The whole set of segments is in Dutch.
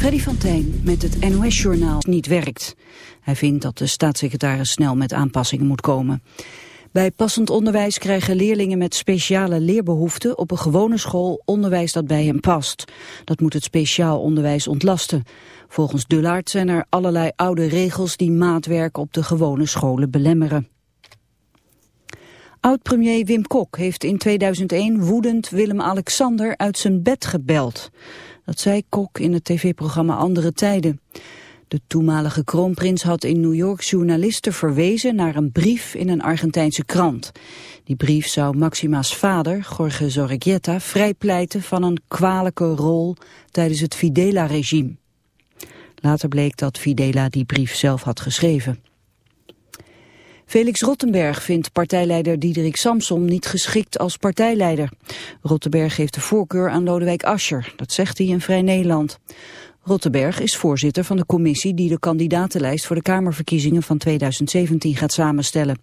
Freddy van met het NOS-journaal niet werkt. Hij vindt dat de staatssecretaris snel met aanpassingen moet komen. Bij passend onderwijs krijgen leerlingen met speciale leerbehoeften op een gewone school onderwijs dat bij hen past. Dat moet het speciaal onderwijs ontlasten. Volgens Dullaert zijn er allerlei oude regels die maatwerk op de gewone scholen belemmeren. Oud-premier Wim Kok heeft in 2001 woedend Willem-Alexander uit zijn bed gebeld. Dat zei Kok in het tv-programma Andere Tijden. De toenmalige kroonprins had in New York journalisten verwezen naar een brief in een Argentijnse krant. Die brief zou Maxima's vader, Jorge Zorreguieta, vrijpleiten van een kwalijke rol tijdens het Fidela-regime. Later bleek dat Fidela die brief zelf had geschreven. Felix Rottenberg vindt partijleider Diederik Samsom niet geschikt als partijleider. Rottenberg geeft de voorkeur aan Lodewijk Asscher, dat zegt hij in Vrij Nederland. Rottenberg is voorzitter van de commissie die de kandidatenlijst voor de Kamerverkiezingen van 2017 gaat samenstellen.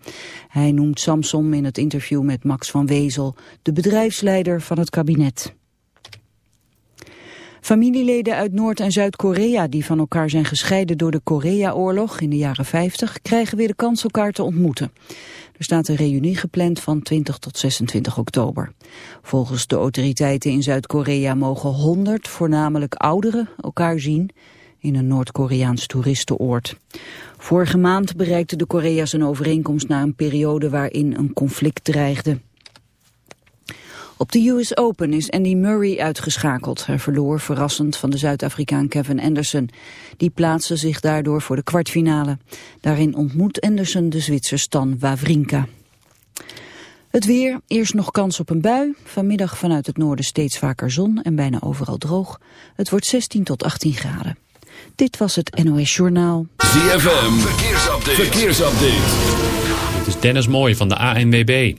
Hij noemt Samsom in het interview met Max van Wezel de bedrijfsleider van het kabinet. Familieleden uit Noord- en Zuid-Korea die van elkaar zijn gescheiden door de Korea-oorlog in de jaren 50 krijgen weer de kans elkaar te ontmoeten. Er staat een reunie gepland van 20 tot 26 oktober. Volgens de autoriteiten in Zuid-Korea mogen 100, voornamelijk ouderen, elkaar zien in een Noord-Koreaans toeristenoord. Vorige maand bereikte de Korea's een overeenkomst na een periode waarin een conflict dreigde. Op de US Open is Andy Murray uitgeschakeld. Hij verloor verrassend van de Zuid-Afrikaan Kevin Anderson. Die plaatste zich daardoor voor de kwartfinale. Daarin ontmoet Anderson de Zwitser Stan Wawrinka. Het weer, eerst nog kans op een bui. Vanmiddag vanuit het noorden steeds vaker zon en bijna overal droog. Het wordt 16 tot 18 graden. Dit was het NOS Journaal. ZFM, verkeersupdate. verkeersupdate. Dit is Dennis Mooij van de ANWB.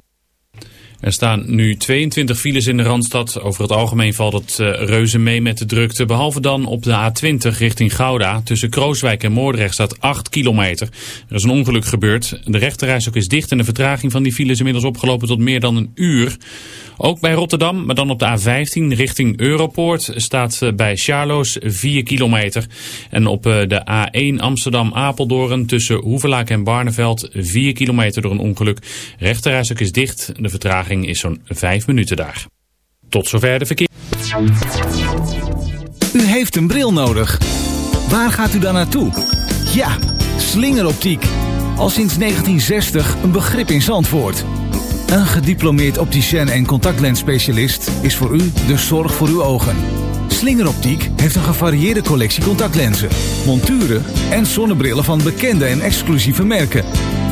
Er staan nu 22 files in de Randstad. Over het algemeen valt het uh, reuze mee met de drukte. Behalve dan op de A20 richting Gouda. Tussen Krooswijk en Moordrecht staat 8 kilometer. Er is een ongeluk gebeurd. De rechterreis ook is dicht en de vertraging van die files is inmiddels opgelopen tot meer dan een uur. Ook bij Rotterdam, maar dan op de A15 richting Europoort staat uh, bij Charloes 4 kilometer. En op uh, de A1 Amsterdam-Apeldoorn tussen Hoevelaak en Barneveld 4 kilometer door een ongeluk. Rechterreis ook is dicht. De vertraging is zo'n 5 minuten daar. Tot zover de verkeer. U heeft een bril nodig. Waar gaat u dan naartoe? Ja, slingeroptiek. Al sinds 1960 een begrip in Zandvoort. Een gediplomeerd opticien en contactlensspecialist is voor u de zorg voor uw ogen. Slingeroptiek heeft een gevarieerde collectie contactlenzen, monturen en zonnebrillen van bekende en exclusieve merken.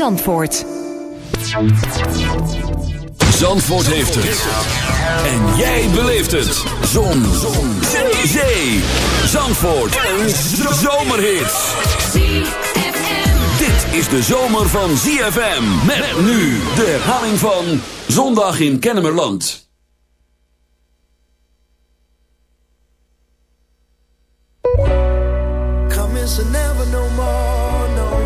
Zandvoort. Zandvoort heeft het. En jij beleeft het. Zon. Zon. Zee. Zandvoort. Een zomerhit. Dit is de zomer van ZFM. Met nu de herhaling van Zondag in Kennemerland. Come never no more, no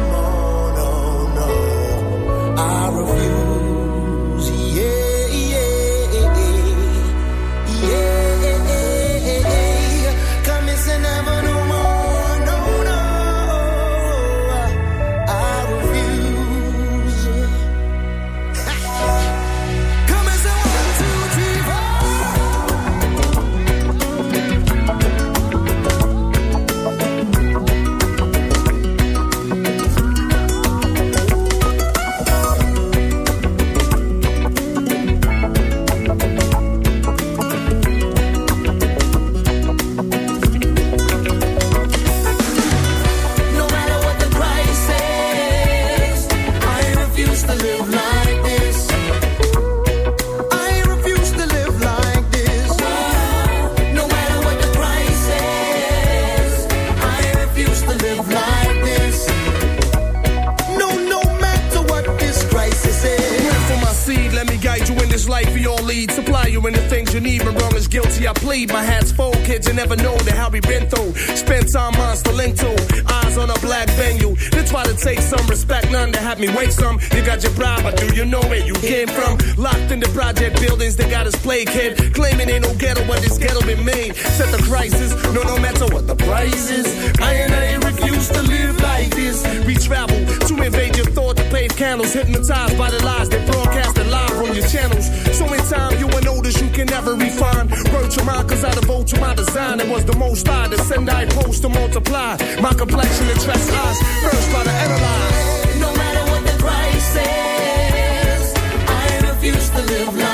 lead. Supply you in the things you need. When wrong is guilty, I plead. My hat's full, kids, you never know the how we been through. Spent time monster link to. Eyes on a black venue. They try to take some respect, none to have me wake some. You got your bribe, but do you know where you came from? Locked in the project buildings, they got us play kid. Claiming ain't no ghetto, but this ghetto been made. Set the crisis, no, no matter what the price is. I and I refuse to live like this. We travel to invade your thought to candles. Hypnotized by the lies they broadcasted live on your channels. So in time, you will notice you can never refine. Word to mine, cause I devote to my design. It was the most I to send, I post to multiply. My complexion attracts eyes. First, try to analyze. No matter what the price is, I refuse to live like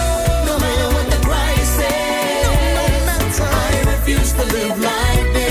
To live like this.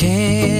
can't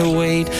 to wait.